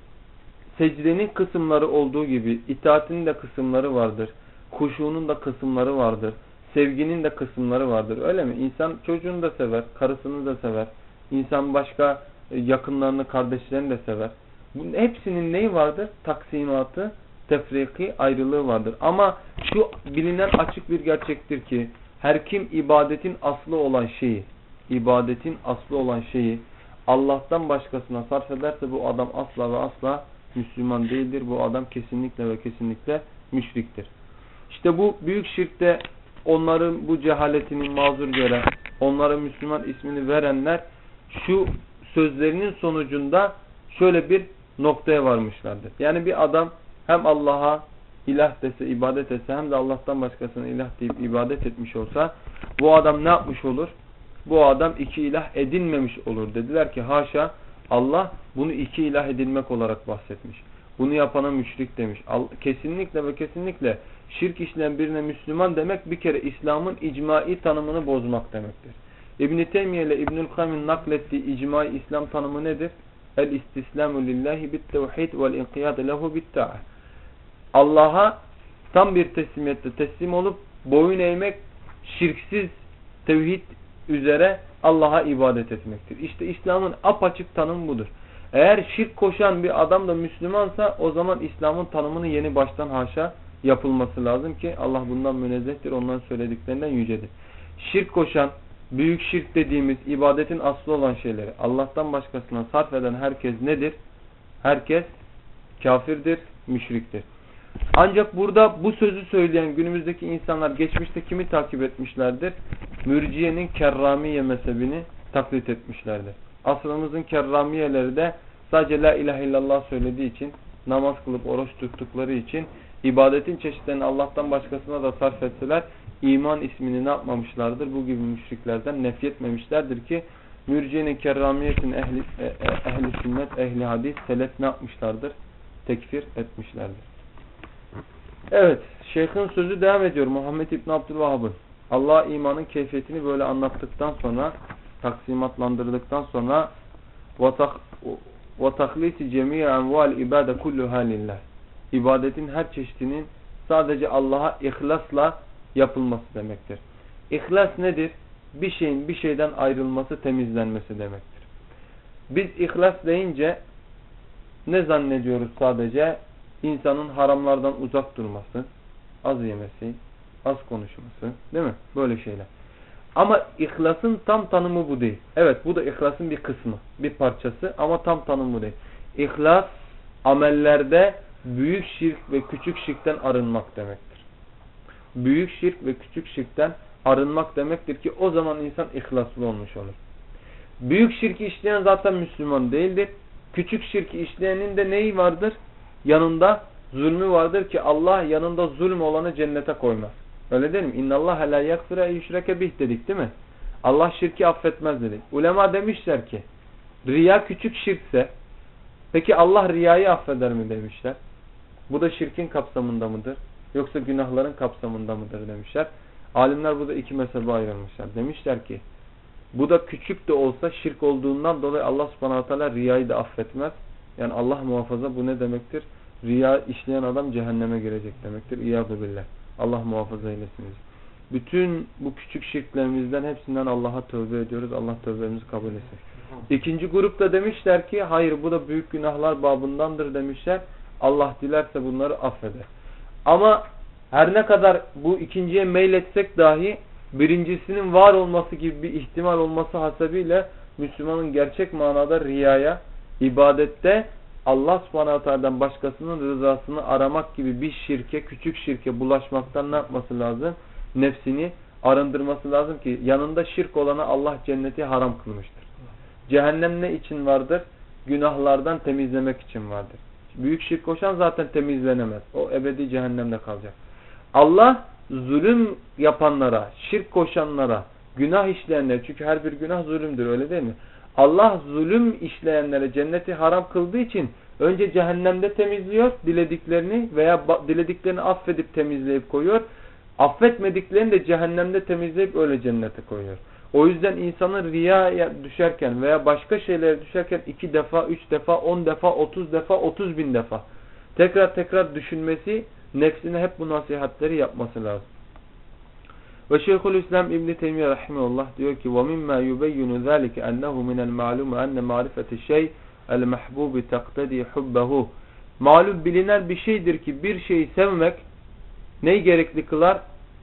secdenin kısımları olduğu gibi itaatinin de kısımları vardır. Kuşunun da kısımları vardır. Sevginin de kısımları vardır. Öyle mi? İnsan çocuğunu da sever, karısını da sever. İnsan başka yakınlarını, kardeşlerini de sever. Bunun hepsinin neyi vardır? Taksimatı, tefriki, ayrılığı vardır. Ama şu bilinen açık bir gerçektir ki her kim ibadetin aslı olan şeyi, ibadetin aslı olan şeyi Allah'tan başkasına sarf ederse bu adam asla ve asla Müslüman değildir. Bu adam kesinlikle ve kesinlikle müşriktir. İşte bu büyük şirkte onların bu cehaletini mazur gören, onlara Müslüman ismini verenler şu sözlerinin sonucunda şöyle bir noktaya varmışlardır. Yani bir adam hem Allah'a ilah dese, ibadet etse hem de Allah'tan başkasına ilah deyip ibadet etmiş olsa bu adam ne yapmış olur? Bu adam iki ilah edinmemiş olur. Dediler ki haşa Allah bunu iki ilah edilmek olarak bahsetmiş. Bunu yapana müşrik demiş. Kesinlikle ve kesinlikle şirk işleyen birine Müslüman demek bir kere İslam'ın icmai tanımını bozmak demektir. İbn-i Teymiye ile İbnül Kayyum'un naklettiği icmai İslam tanımı nedir? El istislamu lillahi bit tevhid vel inqiyad lehu bit. Allah'a tam bir teslimiyette teslim olup boyun eğmek şirksiz tevhid üzere Allah'a ibadet etmektir. İşte İslam'ın apaçık tanımı budur. Eğer şirk koşan bir adam da Müslümansa o zaman İslam'ın tanımını yeni baştan haşa yapılması lazım ki Allah bundan münezzehtir. Onların söylediklerinden yücedir. Şirk koşan, büyük şirk dediğimiz ibadetin aslı olan şeyleri Allah'tan başkasına sarf eden herkes nedir? Herkes kafirdir, müşriktir. Ancak burada bu sözü söyleyen günümüzdeki insanlar geçmişte kimi takip etmişlerdir? Mürciye'nin kerramiye mezhebini taklit etmişlerdir. Asrımızın kerramiyeleri de sadece la ilahe illallah söylediği için, namaz kılıp oruç tuttukları için ibadetin çeşitlerini Allah'tan başkasına da sarf etseler iman ismini ne yapmamışlardır? Bu gibi müşriklerden nefyetmemişlerdir ki mürciyenin kerramiyetin ehli, e, e, ehli sünnet, ehli hadis, selef ne yapmışlardır? Tekfir etmişlerdir. Evet, şeyhin sözü devam ediyor Muhammed İbn Abdülvahhab'ın. Allah imanın keyfiyetini böyle anlattıktan sonra, taksimatlandırdıktan sonra وَتَخْلِيسِ جَمِيعَ اَنْوَالِ اِبَادَ كُلُّهَا لِلّٰهِ İbadetin her çeşitinin sadece Allah'a ihlasla yapılması demektir. İhlas nedir? Bir şeyin bir şeyden ayrılması, temizlenmesi demektir. Biz ihlas deyince ne zannediyoruz sadece? insanın haramlardan uzak durması, az yemesi, az konuşması, değil mi? Böyle şeyler. Ama ihlasın tam tanımı bu değil. Evet bu da ihlasın bir kısmı, bir parçası ama tam tanımı değil. İhlas amellerde büyük şirk ve küçük şirkten arınmak demektir. Büyük şirk ve küçük şirkten arınmak demektir ki o zaman insan ihlaslı olmuş olur. Büyük şirki işleyen zaten Müslüman değildir. Küçük şirki işleyenin de neyi vardır? yanında zulmü vardır ki Allah yanında zulm olanı cennete koymaz. Öyle değil mi? İnna Allah la yaghfira yushrake bih dedik değil mi? Allah şirki affetmez dedik. Ulema demişler ki riya küçük şirkse peki Allah riyayı affeder mi demişler. Bu da şirkin kapsamında mıdır? Yoksa günahların kapsamında mıdır demişler. Alimler burada iki mezhebe ayrılmışlar. Demişler ki bu da küçük de olsa şirk olduğundan dolayı Allah subhanahu teala riyayı da affetmez. Yani Allah muhafaza bu ne demektir? Riya işleyen adam cehenneme girecek demektir. İyadu billah. Allah muhafaza eylesin. Bütün bu küçük şirklerimizden hepsinden Allah'a tövbe ediyoruz. Allah tövbemizi kabul etsin. İkinci grupta demişler ki hayır bu da büyük günahlar babındandır demişler. Allah dilerse bunları affeder. Ama her ne kadar bu ikinciye meyletsek dahi birincisinin var olması gibi bir ihtimal olması hasebiyle Müslümanın gerçek manada riyaya ibadette Allah subhanahu teala'dan başkasının rızasını aramak gibi bir şirke, küçük şirke bulaşmaktan ne yapması lazım? Nefsini arındırması lazım ki yanında şirk olana Allah cenneti haram kılmıştır. Cehennem ne için vardır? Günahlardan temizlemek için vardır. Büyük şirk koşan zaten temizlenemez. O ebedi cehennemde kalacak. Allah zulüm yapanlara, şirk koşanlara, günah işleyenlere çünkü her bir günah zulümdür öyle değil mi? Allah zulüm işleyenlere cenneti haram kıldığı için önce cehennemde temizliyor dilediklerini veya dilediklerini affedip temizleyip koyuyor. Affetmediklerini de cehennemde temizleyip öyle cennete koyuyor. O yüzden insanın riyaya düşerken veya başka şeylere düşerken iki defa, üç defa, on defa, otuz defa, otuz bin defa tekrar tekrar düşünmesi, nefsine hep bu nasihatleri yapması lazım. Ve Şeyhülislam İbn Teymiyye rahimehullah diyor ki: "Ve mimma yubeyyinu zalika ennehu minel ma'lum enne ma'rifeti şey el mahbubi taktedi hubbehu." Malum bilinen bir şeydir ki bir şeyi sevmek neyi gerekli kılar?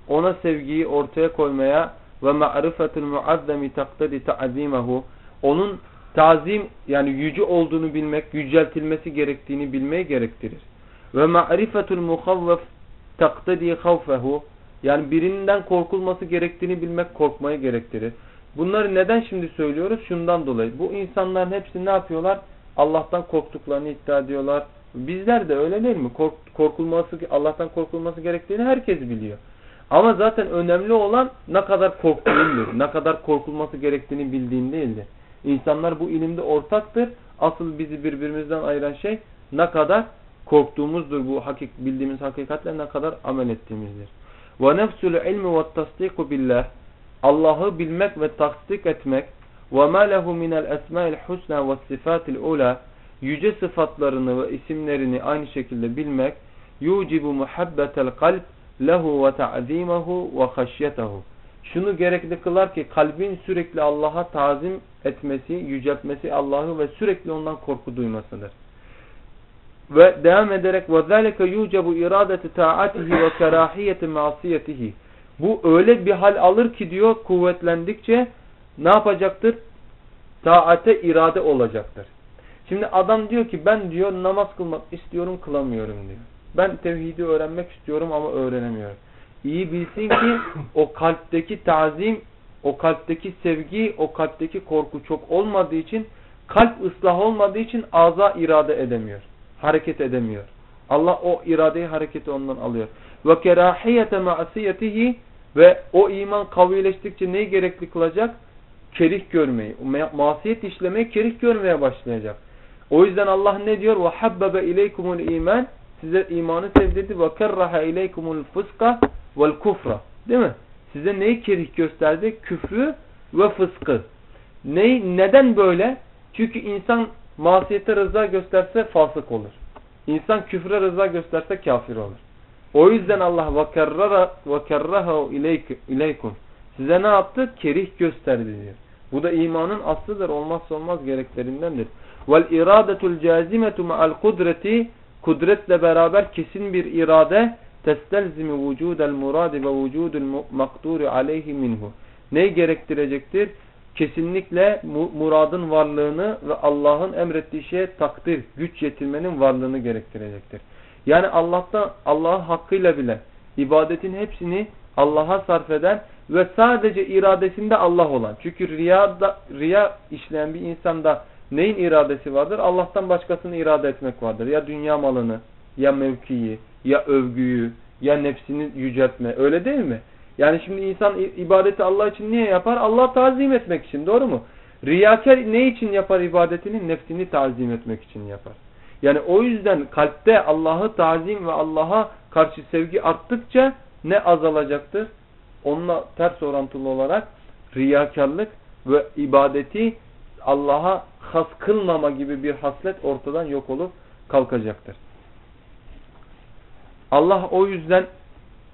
Ona sevgiyi ortaya koymaya ve ma'rifetul muazzemi taktedi ta'zimehu. Onun tazim yani yüce olduğunu bilmek, yüceltilmesi gerektiğini bilmeyi gerektirir. Ve ma'rifetul muhavvef taktedi havfehu. Yani birinden korkulması gerektiğini bilmek korkmayı gerektirir. Bunları neden şimdi söylüyoruz? Şundan dolayı. Bu insanların hepsi ne yapıyorlar? Allah'tan korktuklarını iddia ediyorlar. Bizler de öyle değil mi? Kork, korkulması, Allah'tan korkulması gerektiğini herkes biliyor. Ama zaten önemli olan ne kadar korktuğundur. Ne kadar korkulması gerektiğini bildiğin değildir. İnsanlar bu ilimde ortaktır. Asıl bizi birbirimizden ayıran şey ne kadar korktuğumuzdur bu hakik, bildiğimiz hakikatle ne kadar amel ettiğimizdir. Ve nefsul ilmi ve tasdiku billah Allah'ı bilmek ve tasdik etmek ve ma lehu minel esmail husna ve sifatil ula yüce sıfatlarını ve isimlerini aynı şekilde bilmek yucibu muhabbetel kalp lehu ve ta'zimehu ve haşyetehu şunu gerekli kılar ki kalbin sürekli Allah'a tazim etmesi, yüceltmesi Allah'ı ve sürekli ondan korku duymasıdır. Ve devam ederek وَذَٰلِكَ يُوجَبُ اِرَادَةِ تَاعَتِهِ وَكَرَاحِيَةِ مَعْصِيَتِهِ Bu öyle bir hal alır ki diyor kuvvetlendikçe ne yapacaktır? Taate irade olacaktır. Şimdi adam diyor ki ben diyor namaz kılmak istiyorum kılamıyorum diyor. Ben tevhidi öğrenmek istiyorum ama öğrenemiyorum. İyi bilsin ki o kalpteki tazim, o kalpteki sevgi, o kalpteki korku çok olmadığı için kalp ıslah olmadığı için ağza irade edemiyor. Hareket edemiyor. Allah o iradeyi hareketi ondan alıyor. Ve kerahiyete ma'siyetihi ve o iman kavileştikçe neyi gerekli kılacak? Kerih görmeyi. Masiyet işlemeyi kerih görmeye başlayacak. O yüzden Allah ne diyor? وَحَبَّبَ اِلَيْكُمُ الْا۪يمَانِ size imanı sevdirdi. Ve kerraha ileykumul fıska vel kufra. Değil mi? Size neyi kerih gösterdi? Küfrü ve fıskı. Ne, neden böyle? Çünkü insan masiyete rıza gösterse fasık olur. İnsan küfre rıza gösterse kafir olur. O yüzden Allah vakarraha ileykum. Size ne yaptı? Kerih gösterdi diyor. Bu da imanın aslıdır. Olmazsa olmaz gereklerindendir. Vel iradetul cazimetu ma'al kudreti kudretle beraber kesin bir irade testelzimi vücudel muradi ve vücudul makduri aleyhi minhu. Ne gerektirecektir? Kesinlikle muradın varlığını ve Allah'ın emrettiği şeye takdir, güç yetirmenin varlığını gerektirecektir. Yani Allah'tan Allah'ın hakkıyla bile ibadetin hepsini Allah'a sarf eden ve sadece iradesinde Allah olan. Çünkü riyada, riya işleyen bir insanda neyin iradesi vardır? Allah'tan başkasını irade etmek vardır. Ya dünya malını, ya mevkiyi, ya övgüyü, ya nefsini yüceltme. Öyle değil mi? Yani şimdi insan ibadeti Allah için niye yapar? Allah tazim etmek için. Doğru mu? Riyakar ne için yapar ibadetini? Nefsini tazim etmek için yapar. Yani o yüzden kalpte Allah'ı tazim ve Allah'a karşı sevgi arttıkça ne azalacaktır? Onunla ters orantılı olarak riyakarlık ve ibadeti Allah'a has kılmama gibi bir haslet ortadan yok olup kalkacaktır. Allah o yüzden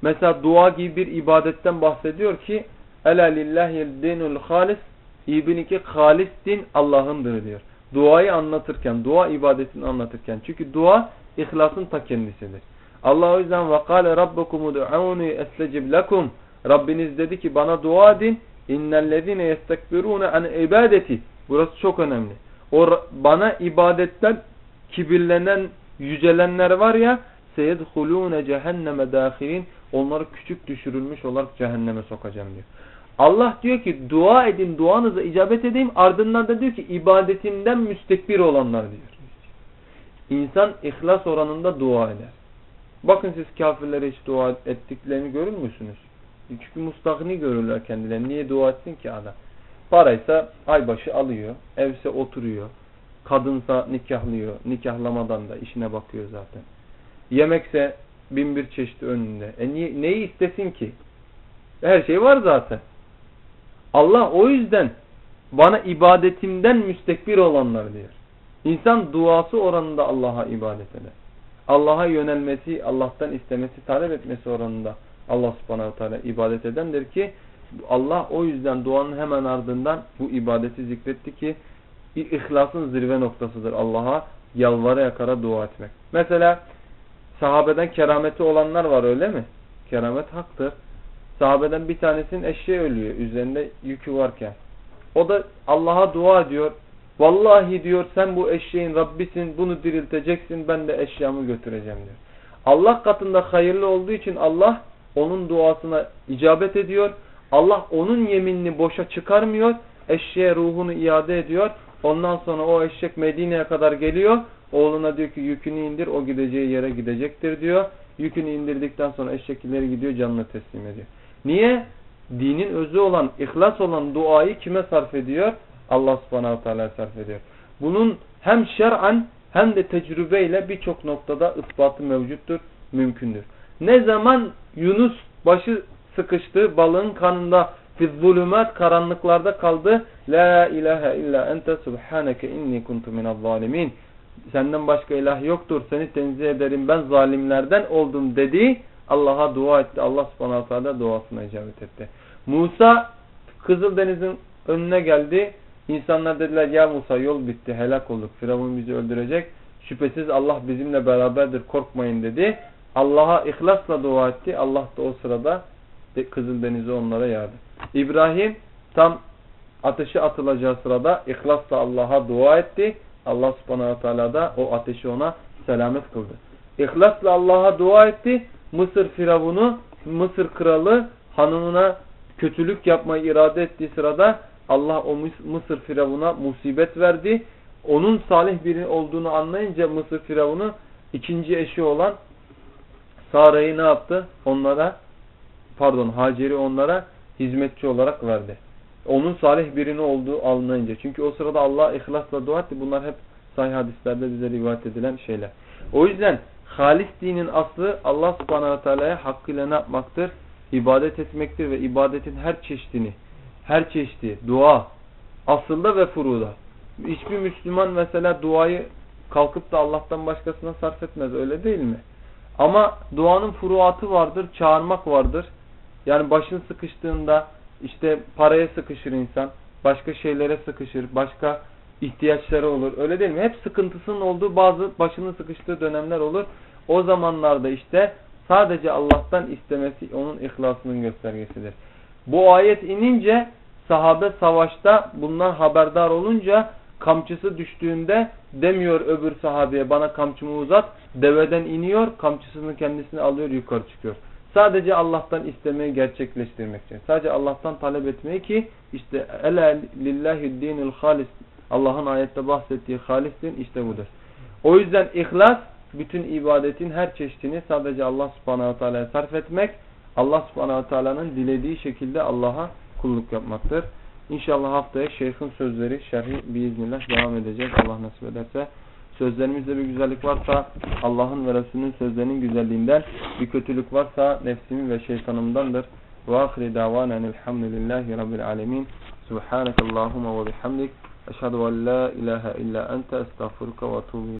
mesela dua gibi bir ibadetten bahsediyor ki Ela lillahil dinul halis İbn ki halis din Allah'ındır diyor. Duayı anlatırken, dua ibadetini anlatırken. Çünkü dua ihlasın ta kendisidir. Allah o yüzden وَقَالَ رَبَّكُمُ دُعَوْنِي اَسْتَجِبْ لَكُمْ Rabbiniz dedi ki bana dua edin. İnnellezine yestekbirune an ibadeti. Burası çok önemli. O bana ibadetten kibirlenen, yücelenler var ya seyedhulune cehenneme dahilin onları küçük düşürülmüş olarak cehenneme sokacağım diyor. Allah diyor ki dua edin duanıza icabet edeyim ardından da diyor ki ibadetimden müstekbir olanlar diyor. İnsan ihlas oranında dua eder. Bakın siz kafirlere hiç dua ettiklerini görür müsünüz? Çünkü mustahni görürler kendilerini. Niye dua etsin ki adam? Paraysa aybaşı alıyor. Evse oturuyor. Kadınsa nikahlıyor. Nikahlamadan da işine bakıyor zaten. Yemekse bin bir çeşit önünde. E niye, neyi istesin ki? Her şey var zaten. Allah o yüzden bana ibadetimden müstekbir olanlar diyor. İnsan duası oranında Allah'a ibadet eder. Allah'a yönelmesi, Allah'tan istemesi, talep etmesi oranında Allah subhanahu teala ibadet edendir ki Allah o yüzden duanın hemen ardından bu ibadeti zikretti ki ihlasın zirve noktasıdır Allah'a yalvara yakara dua etmek. Mesela sahabeden kerameti olanlar var öyle mi? Keramet haktır. Sahabeden bir tanesinin eşeği ölüyor üzerinde yükü varken. O da Allah'a dua ediyor. Vallahi diyor sen bu eşeğin Rabbisin bunu dirilteceksin ben de eşyamı götüreceğim diyor. Allah katında hayırlı olduğu için Allah onun duasına icabet ediyor. Allah onun yeminini boşa çıkarmıyor. Eşeğe ruhunu iade ediyor. Ondan sonra o eşek Medine'ye kadar geliyor. Oğluna diyor ki yükünü indir o gideceği yere gidecektir diyor. Yükünü indirdikten sonra eşek ileri gidiyor canını teslim ediyor. Niye? Dinin özü olan, ihlas olan duayı kime sarf ediyor? Allah subhanahu teala sarf ediyor. Bunun hem şer'an hem de tecrübeyle birçok noktada ispatı mevcuttur, mümkündür. Ne zaman Yunus başı sıkıştı balığın kanında fizzulumat karanlıklarda kaldı. La ilahe illa ente subhaneke inni kuntu minel. Senden başka ilah yoktur. Seni tenzih ederim. Ben zalimlerden oldum dedi. Allah'a dua etti. Allah subhanahu teala duasına icabet etti. Musa Kızıldeniz'in önüne geldi. İnsanlar dediler ya Musa yol bitti helak olduk. Firavun bizi öldürecek. Şüphesiz Allah bizimle beraberdir korkmayın dedi. Allah'a ihlasla dua etti. Allah da o sırada de- Kızıl Denizi onlara yağdı. İbrahim tam ateşe atılacağı sırada ihlasla Allah'a dua etti. Allah subhanahu wa ta'ala da o ateşi ona selamet kıldı. İhlasla Allah'a dua etti. Mısır firavunu, Mısır kralı hanımına kötülük yapmayı irade ettiği sırada Allah o Mıs- Mısır firavuna musibet verdi. Onun salih biri olduğunu anlayınca Mısır firavunu ikinci eşi olan Sara'yı ne yaptı? Onlara pardon Hacer'i onlara hizmetçi olarak verdi. Onun salih birini olduğu anlayınca. Çünkü o sırada Allah ihlasla dua etti. Bunlar hep sahih hadislerde bize rivayet edilen şeyler. O yüzden halis dinin aslı Allah subhanahu wa ta'ala'ya hakkıyla ne yapmaktır? İbadet etmektir ve ibadetin her çeşidini, her çeşidi, dua, asılda ve furuda. Hiçbir Müslüman mesela duayı kalkıp da Allah'tan başkasına sarf etmez öyle değil mi? Ama duanın furuatı vardır, çağırmak vardır. Yani başın sıkıştığında işte paraya sıkışır insan, başka şeylere sıkışır, başka ihtiyaçları olur. Öyle değil mi? Hep sıkıntısının olduğu bazı başının sıkıştığı dönemler olur. O zamanlarda işte sadece Allah'tan istemesi onun ihlasının göstergesidir. Bu ayet inince sahabe savaşta bundan haberdar olunca kamçısı düştüğünde demiyor öbür sahabeye bana kamçımı uzat. Deveden iniyor kamçısını kendisine alıyor yukarı çıkıyor. Sadece Allah'tan istemeyi gerçekleştirmek için. Sadece Allah'tan talep etmeyi ki işte ele lillahi dinul halis Allah'ın ayette bahsettiği halis din işte budur. O yüzden ihlas bütün ibadetin her çeşidini sadece Allah subhanahu teala'ya sarf etmek, Allah subhanahu teala'nın dilediği şekilde Allah'a kulluk yapmaktır. İnşallah haftaya şeyhin sözleri şerhi biiznillah devam edeceğiz. Allah nasip ederse. Sözlerimizde bir güzellik varsa Allah'ın ve Resulünün sözlerinin güzelliğinden, bir kötülük varsa nefsimin ve şeytanımdandır. Ve ahiri davanen elhamdülillahi rabbil alemin. Subhanakallahumma ve bihamdik. Eşhedü en la ilahe illa ente estağfurka ve etûbü